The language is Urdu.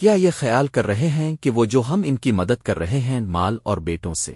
کیا یہ خیال کر رہے ہیں کہ وہ جو ہم ان کی مدد کر رہے ہیں مال اور بیٹوں سے؟